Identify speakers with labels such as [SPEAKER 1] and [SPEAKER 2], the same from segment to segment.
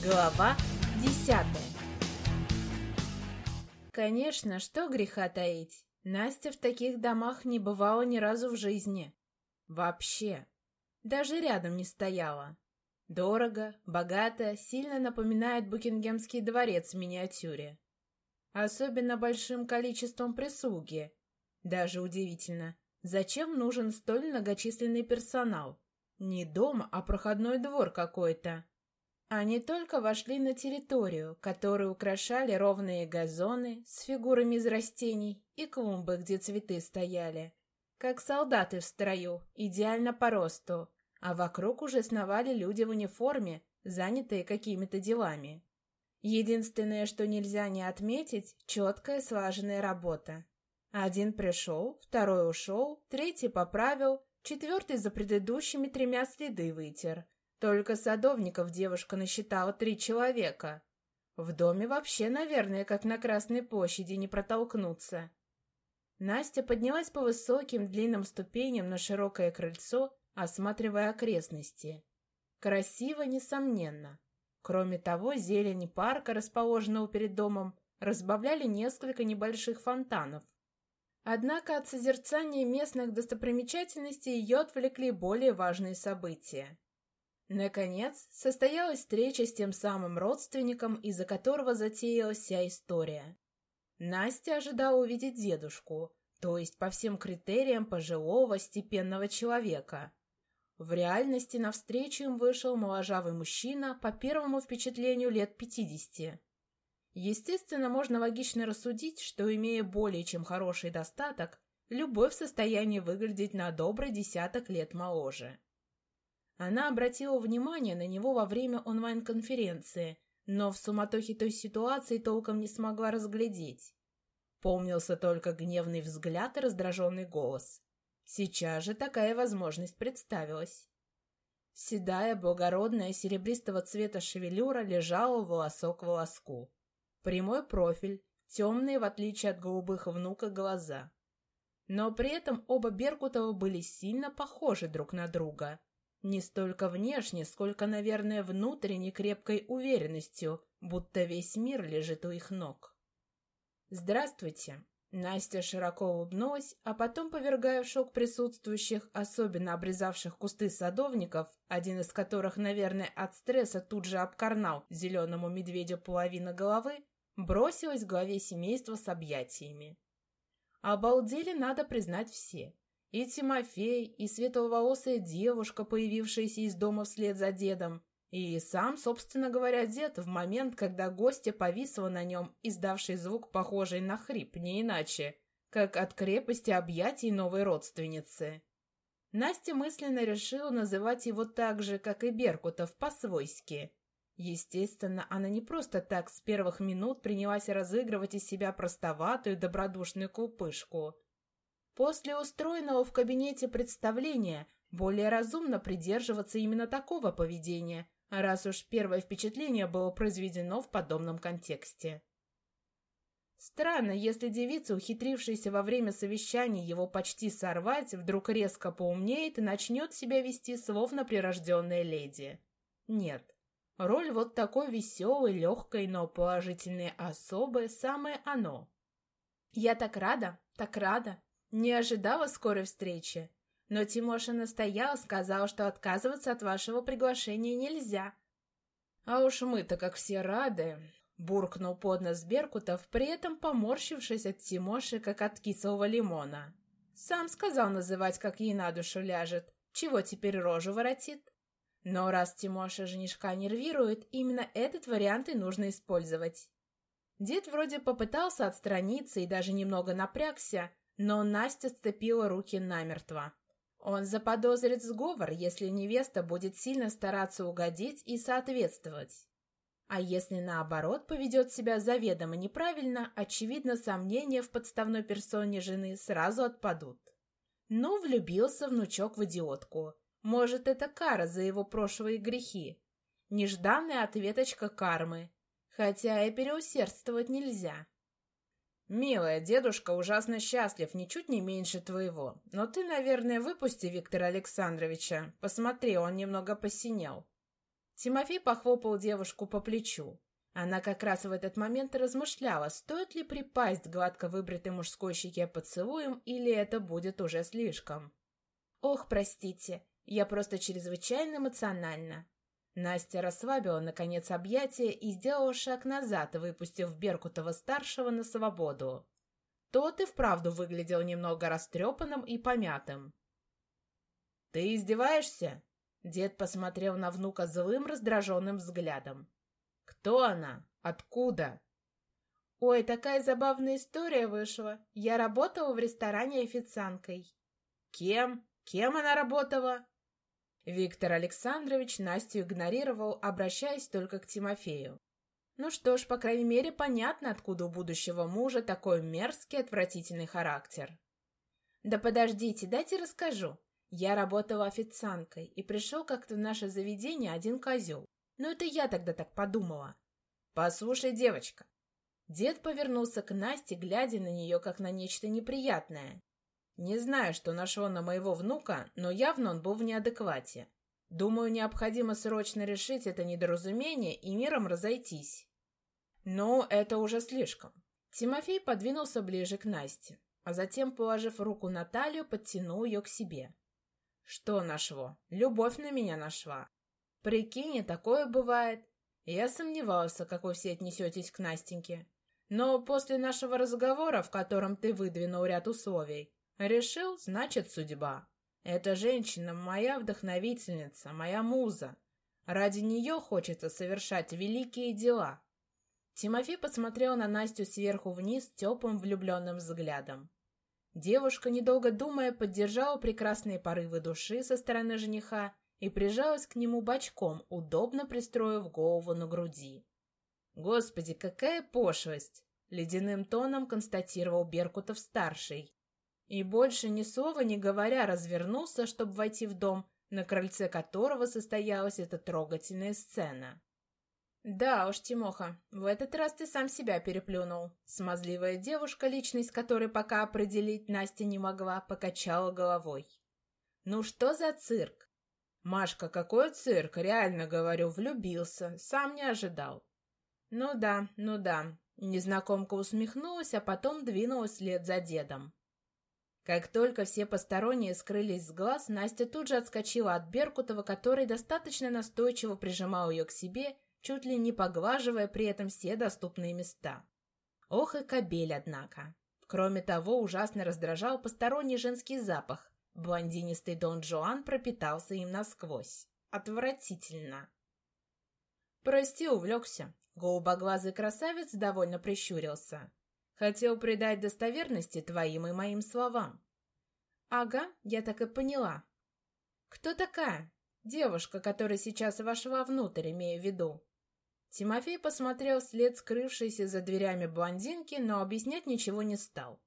[SPEAKER 1] Глава десятая Конечно, что греха таить. Настя в таких домах не бывала ни разу в жизни. Вообще. Даже рядом не стояла. Дорого, богато, сильно напоминает Букингемский дворец в миниатюре. Особенно большим количеством прислуги. Даже удивительно, зачем нужен столь многочисленный персонал? Не дом, а проходной двор какой-то. Они только вошли на территорию, которую украшали ровные газоны с фигурами из растений и клумбы, где цветы стояли. Как солдаты в строю, идеально по росту, а вокруг уже сновали люди в униформе, занятые какими-то делами. Единственное, что нельзя не отметить, четкая слаженная работа. Один пришел, второй ушел, третий поправил, четвертый за предыдущими тремя следы вытер. Только садовников девушка насчитала три человека. В доме вообще, наверное, как на Красной площади, не протолкнуться. Настя поднялась по высоким длинным ступеням на широкое крыльцо, осматривая окрестности. Красиво, несомненно. Кроме того, зелень парка, расположенного перед домом, разбавляли несколько небольших фонтанов. Однако от созерцания местных достопримечательностей ее отвлекли более важные события. Наконец, состоялась встреча с тем самым родственником, из-за которого затеялась вся история. Настя ожидала увидеть дедушку, то есть по всем критериям пожилого, степенного человека. В реальности навстречу им вышел моложавый мужчина, по первому впечатлению лет пятидесяти. Естественно, можно логично рассудить, что, имея более чем хороший достаток, любой в состоянии выглядеть на добрый десяток лет моложе. Она обратила внимание на него во время онлайн-конференции, но в суматохе той ситуации толком не смогла разглядеть. Помнился только гневный взгляд и раздраженный голос. Сейчас же такая возможность представилась. Седая, благородная, серебристого цвета шевелюра лежала волосок к волоску. Прямой профиль, темные, в отличие от голубых внука, глаза. Но при этом оба Беркутова были сильно похожи друг на друга. Не столько внешне, сколько, наверное, внутренней крепкой уверенностью, будто весь мир лежит у их ног. «Здравствуйте!» Настя широко улыбнулась, а потом, повергая в шок присутствующих, особенно обрезавших кусты садовников, один из которых, наверное, от стресса тут же обкорнал зеленому медведю половину головы, бросилась к главе семейства с объятиями. Обалдели, надо признать, все. И Тимофей, и светловолосая девушка, появившаяся из дома вслед за дедом, и сам, собственно говоря, дед в момент, когда гостья повисла на нем, издавший звук, похожий на хрип, не иначе, как от крепости объятий новой родственницы. Настя мысленно решила называть его так же, как и Беркутов, по-свойски. Естественно, она не просто так с первых минут принялась разыгрывать из себя простоватую добродушную купышку. После устроенного в кабинете представления более разумно придерживаться именно такого поведения, раз уж первое впечатление было произведено в подобном контексте. Странно, если девица, ухитрившаяся во время совещания его почти сорвать, вдруг резко поумнеет и начнет себя вести словно прирожденная леди. Нет, роль вот такой веселой, легкой, но положительной особы – самое оно. Я так рада, так рада. Не ожидала скорой встречи. Но Тимоша настоял, сказал, что отказываться от вашего приглашения нельзя. А уж мы-то, как все рады, буркнул под нос Беркутов, при этом поморщившись от Тимоши, как от кислого лимона. Сам сказал называть, как ей на душу ляжет. Чего теперь рожу воротит? Но раз Тимоша женишка нервирует, именно этот вариант и нужно использовать. Дед вроде попытался отстраниться и даже немного напрягся, но Настя сцепила руки намертво. Он заподозрит сговор, если невеста будет сильно стараться угодить и соответствовать. А если наоборот поведет себя заведомо неправильно, очевидно, сомнения в подставной персоне жены сразу отпадут. Ну, влюбился внучок в идиотку. Может, это кара за его прошлые грехи. Нежданная ответочка кармы. Хотя и переусердствовать нельзя. «Милая, дедушка ужасно счастлив, ничуть не меньше твоего. Но ты, наверное, выпусти Виктора Александровича. Посмотри, он немного посинел». Тимофей похлопал девушку по плечу. Она как раз в этот момент размышляла, стоит ли припасть гладко выбритой мужской щеке поцелуем, или это будет уже слишком. «Ох, простите, я просто чрезвычайно эмоциональна». Настя расслабила, наконец, объятия и сделала шаг назад, выпустив Беркутова-старшего на свободу. Тот и вправду выглядел немного растрепанным и помятым. «Ты издеваешься?» Дед посмотрел на внука злым, раздраженным взглядом. «Кто она? Откуда?»
[SPEAKER 2] «Ой, такая забавная история вышла. Я работала в ресторане официанткой».
[SPEAKER 1] «Кем? Кем она работала?» Виктор Александрович Настю игнорировал, обращаясь только к Тимофею. Ну что ж, по крайней мере, понятно, откуда у будущего мужа такой мерзкий, отвратительный характер.
[SPEAKER 2] «Да подождите, дайте расскажу. Я работала официанткой, и пришел как-то в наше заведение один козел. Но это я тогда так подумала.
[SPEAKER 1] «Послушай, девочка». Дед повернулся к Насте, глядя на нее, как на нечто неприятное. Не знаю, что нашло на моего внука, но явно он был в неадеквате. Думаю, необходимо срочно решить это недоразумение и миром разойтись. Но это уже слишком. Тимофей подвинулся ближе к Насте, а затем, положив руку на талию, подтянул ее к себе. Что нашло? Любовь на меня нашла. Прикинь, такое бывает. Я сомневался, как вы все отнесетесь к Настеньке. Но после нашего разговора, в котором ты выдвинул ряд условий, решил, значит, судьба. Эта женщина моя вдохновительница, моя муза. Ради нее хочется совершать великие дела. Тимофей посмотрел на Настю сверху вниз теплым влюбленным взглядом. Девушка, недолго думая, поддержала прекрасные порывы души со стороны жениха и прижалась к нему бочком, удобно пристроив голову на груди. «Господи, какая пошлость!» — ледяным тоном констатировал Беркутов-старший. И больше ни слова не говоря развернулся, чтобы войти в дом, на крыльце которого состоялась эта трогательная сцена. «Да уж, Тимоха, в этот раз ты сам себя переплюнул». Смазливая девушка, личность которой пока определить Настя не могла, покачала головой. «Ну что за цирк?» «Машка, какой цирк? Реально говорю, влюбился. Сам не ожидал». «Ну да, ну да». Незнакомка усмехнулась, а потом двинулась вслед за дедом. Как только все посторонние скрылись с глаз, Настя тут же отскочила от Беркутова, который достаточно настойчиво прижимал ее к себе чуть ли не поглаживая при этом все доступные места. Ох и кобель, однако. Кроме того, ужасно раздражал посторонний женский запах. Блондинистый Дон Жуан пропитался им насквозь. Отвратительно. «Прости, увлекся». Голубоглазый красавец довольно прищурился. «Хотел придать достоверности твоим и моим словам». «Ага, я так и поняла». «Кто такая?» «Девушка, которая сейчас вошла внутрь, имею в виду». Тимофей посмотрел вслед скрывшейся за дверями блондинки, но объяснять ничего не стал.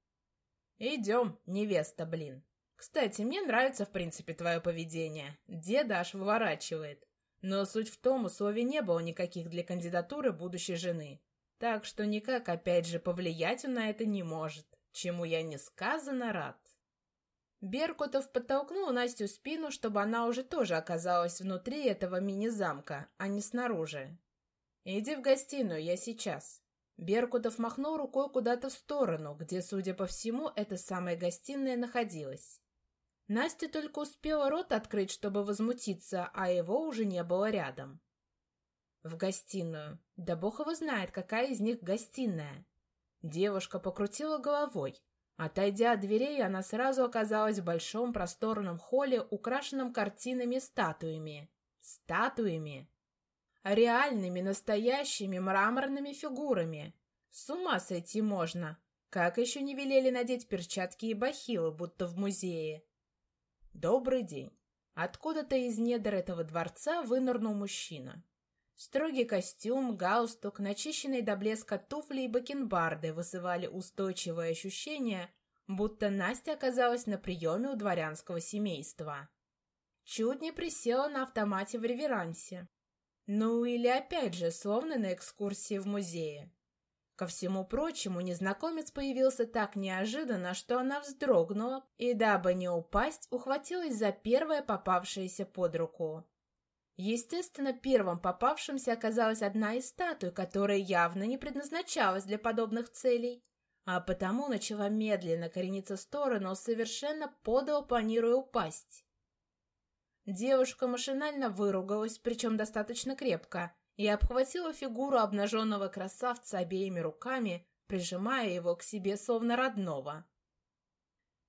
[SPEAKER 1] «Идем, невеста, блин. Кстати, мне нравится, в принципе, твое поведение. Деда аж выворачивает. Но суть в том, условий не было никаких для кандидатуры будущей жены. Так что никак, опять же, повлиять он на это не может, чему я несказанно рад». Беркутов подтолкнул Настю спину, чтобы она уже тоже оказалась внутри этого мини-замка, а не снаружи. «Иди в гостиную, я сейчас». Беркутов махнул рукой куда-то в сторону, где, судя по всему, эта самая гостиная находилась. Настя только успела рот открыть, чтобы возмутиться, а его уже не было рядом. В гостиную. Да бог его знает, какая из них гостиная. Девушка покрутила головой. Отойдя от дверей, она сразу оказалась в большом просторном холле, украшенном картинами статуями. Статуями! реальными, настоящими мраморными фигурами. С ума сойти можно. Как еще не велели надеть перчатки и бахилы, будто в музее? Добрый день. Откуда-то из недр этого дворца вынырнул мужчина. Строгий костюм, галстук, начищенные до блеска туфли и бакенбарды вызывали устойчивое ощущение, будто Настя оказалась на приеме у дворянского семейства. Чуть не присела на автомате в реверансе. Ну или опять же, словно на экскурсии в музее. Ко всему прочему, незнакомец появился так неожиданно, что она вздрогнула и, дабы не упасть, ухватилась за первое попавшееся под руку.
[SPEAKER 2] Естественно, первым попавшимся оказалась одна из статуй, которая явно не предназначалась для подобных целей, а потому начала медленно корениться в сторону, совершенно подало планируя упасть. Девушка машинально выругалась, причем достаточно крепко, и обхватила фигуру обнаженного красавца обеими руками, прижимая его к себе словно родного.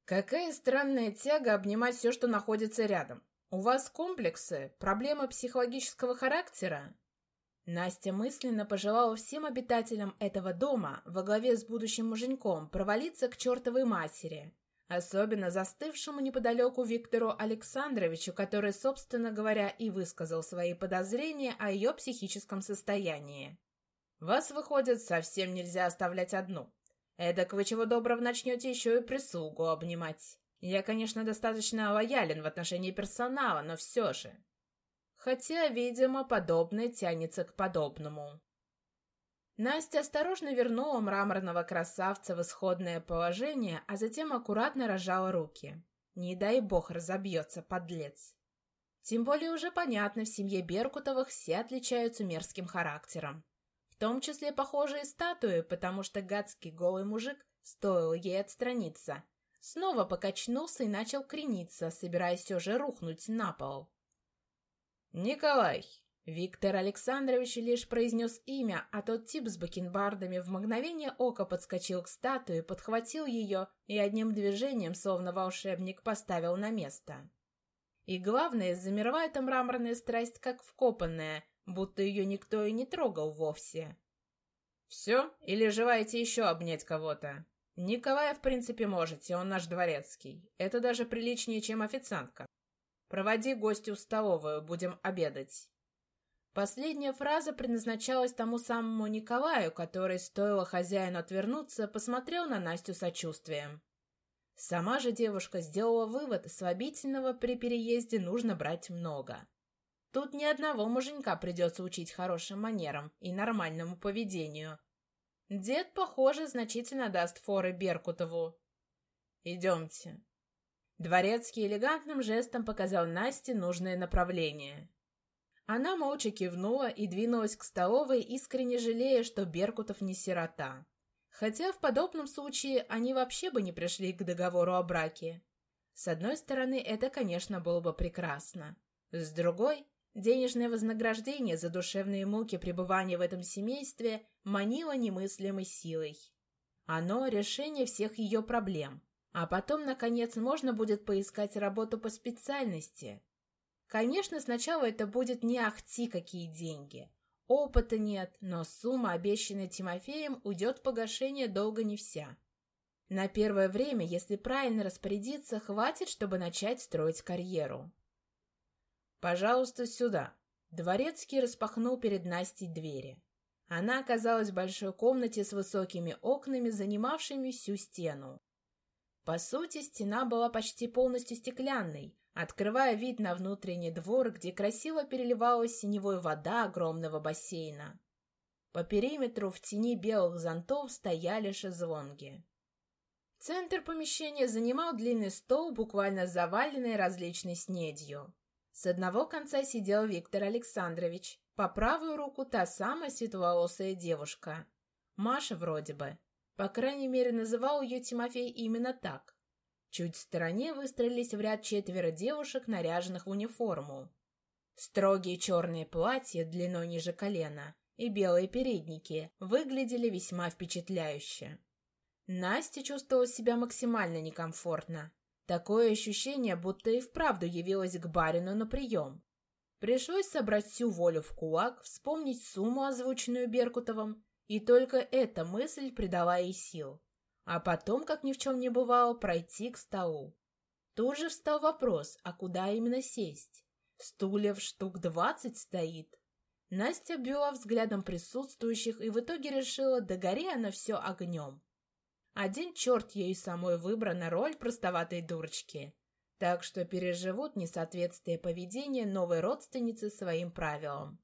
[SPEAKER 2] «Какая странная тяга обнимать все, что находится рядом. У вас комплексы, проблемы психологического характера?» Настя мысленно пожелала всем обитателям этого дома во главе с будущим муженьком провалиться к чертовой матери, особенно застывшему неподалеку Виктору Александровичу, который, собственно говоря, и высказал свои подозрения о ее психическом состоянии. «Вас, выходит, совсем нельзя оставлять одну. Эдак вы чего доброго начнете еще и прислугу обнимать. Я, конечно, достаточно лоялен в отношении персонала, но все же...» Хотя, видимо, подобное тянется к подобному. Настя осторожно вернула мраморного красавца в исходное положение, а затем аккуратно разжала руки. Не дай бог разобьется, подлец. Тем более уже понятно, в семье Беркутовых все отличаются мерзким характером. В том числе похожие статуи, потому что гадский голый мужик, стоил ей отстраниться, снова покачнулся и начал крениться, собираясь все же рухнуть на пол. «Николай!» Виктор Александрович лишь произнес имя, а тот тип с бакенбардами в мгновение ока подскочил к статуе, подхватил ее и одним движением, словно волшебник, поставил на место. И главное, замерла эта мраморная страсть как вкопанная, будто ее никто и не трогал вовсе. «Все? Или желаете еще обнять кого-то?» «Николая, в принципе, можете, он наш дворецкий. Это даже приличнее, чем официантка. Проводи гостю в столовую, будем обедать». Последняя фраза предназначалась тому самому Николаю, который, стоило хозяину отвернуться, посмотрел на Настю сочувствием. Сама же девушка сделала вывод, слабительного при переезде нужно брать много. Тут ни одного муженька придется учить хорошим манерам и нормальному поведению. Дед, похоже, значительно даст форы Беркутову. «Идемте», Дворецкий элегантным жестом показал Насте нужное направление. Она молча кивнула и двинулась к столовой, искренне жалея, что Беркутов не сирота. Хотя в подобном случае они вообще бы не пришли к договору о браке. С одной стороны, это, конечно, было бы прекрасно. С другой, денежное вознаграждение за душевные муки пребывания в этом семействе манило немыслимой силой. Оно — решение всех ее проблем — а потом, наконец, можно будет поискать работу по специальности. Конечно, сначала это будет не ахти какие деньги. Опыта нет, но сумма, обещанная Тимофеем, уйдет в погашение долго не вся. На первое время, если правильно распорядиться, хватит, чтобы начать строить карьеру. «Пожалуйста, сюда». Дворецкий распахнул перед Настей двери. Она оказалась в большой комнате с высокими окнами, занимавшими всю стену. По сути, стена была почти полностью стеклянной, открывая вид на внутренний двор, где красиво переливалась синевой вода огромного бассейна. По периметру в тени белых зонтов стояли шезлонги. Центр помещения занимал длинный стол, буквально заваленный различной снедью. С одного конца сидел Виктор Александрович, по правую руку та самая светловолосая девушка. Маша вроде бы. По крайней мере, называл ее Тимофей именно так. Чуть в стороне выстроились в ряд четверо девушек, наряженных в униформу. Строгие черные платья длиной ниже колена и белые передники выглядели весьма впечатляюще. Настя чувствовала себя максимально некомфортно. Такое ощущение, будто и вправду явилась к барину на прием. Пришлось собрать всю волю в кулак, вспомнить сумму, озвученную Беркутовым, и только эта мысль придала ей сил. А потом, как ни в чем не бывало, пройти к столу. Тут же встал вопрос, а куда именно сесть? Стульев штук двадцать стоит. Настя обвела взглядом присутствующих и в итоге решила, да гори она все огнем. Один черт ей самой выбрана роль простоватой дурочки, так что переживут несоответствие поведения новой родственницы своим правилам.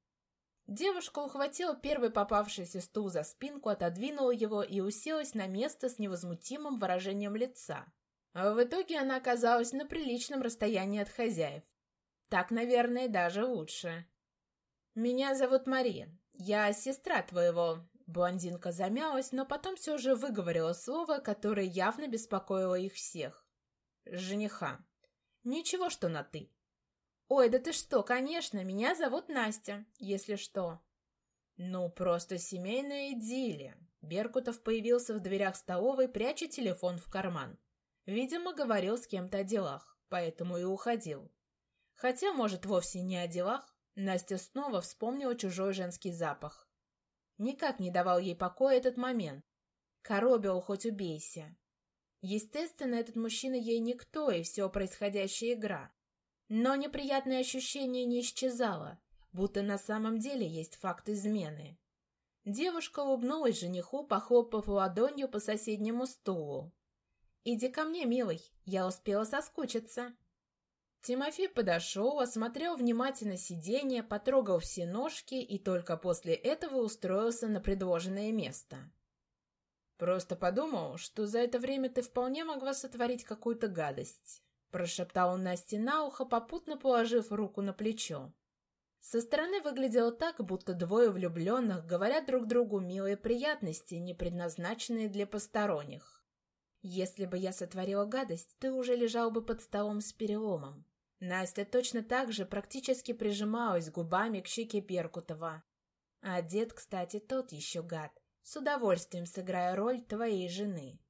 [SPEAKER 2] Девушка ухватила первый попавшийся стул за спинку, отодвинула его и уселась на место с невозмутимым выражением лица. А в итоге она оказалась на приличном расстоянии от хозяев.
[SPEAKER 1] Так, наверное, даже лучше. Меня зовут Мария. Я сестра твоего... Блондинка замялась, но потом все же выговорила слово, которое явно беспокоило их всех. Жениха. Ничего, что на «ты». «Ой, да ты что, конечно, меня зовут Настя, если что». «Ну, просто семейная идиллия». Беркутов появился в дверях столовой, пряча телефон в карман. Видимо, говорил с кем-то о делах, поэтому и уходил. Хотя, может, вовсе не о делах, Настя снова вспомнила чужой женский запах. Никак не давал ей покоя этот момент. Коробил, хоть убейся. Естественно, этот мужчина ей никто, и все происходящая игра. Но неприятное ощущение не исчезало, будто на самом деле есть факт измены. Девушка улыбнулась жениху, похлопав ладонью по соседнему стулу. «Иди ко мне, милый, я успела соскучиться». Тимофей подошел, осмотрел внимательно сиденье, потрогал все ножки и только после этого устроился на предложенное место. «Просто подумал, что за это время ты вполне могла сотворить какую-то гадость», прошептал Насте на ухо, попутно положив руку на плечо. Со стороны выглядело так, будто двое влюбленных говорят друг другу милые приятности, не предназначенные для посторонних. Если бы я сотворила гадость, ты уже лежал бы под столом с переломом. Настя точно так же практически прижималась губами к щеке Перкутова. А дед, кстати, тот еще гад, с удовольствием сыграя роль твоей жены.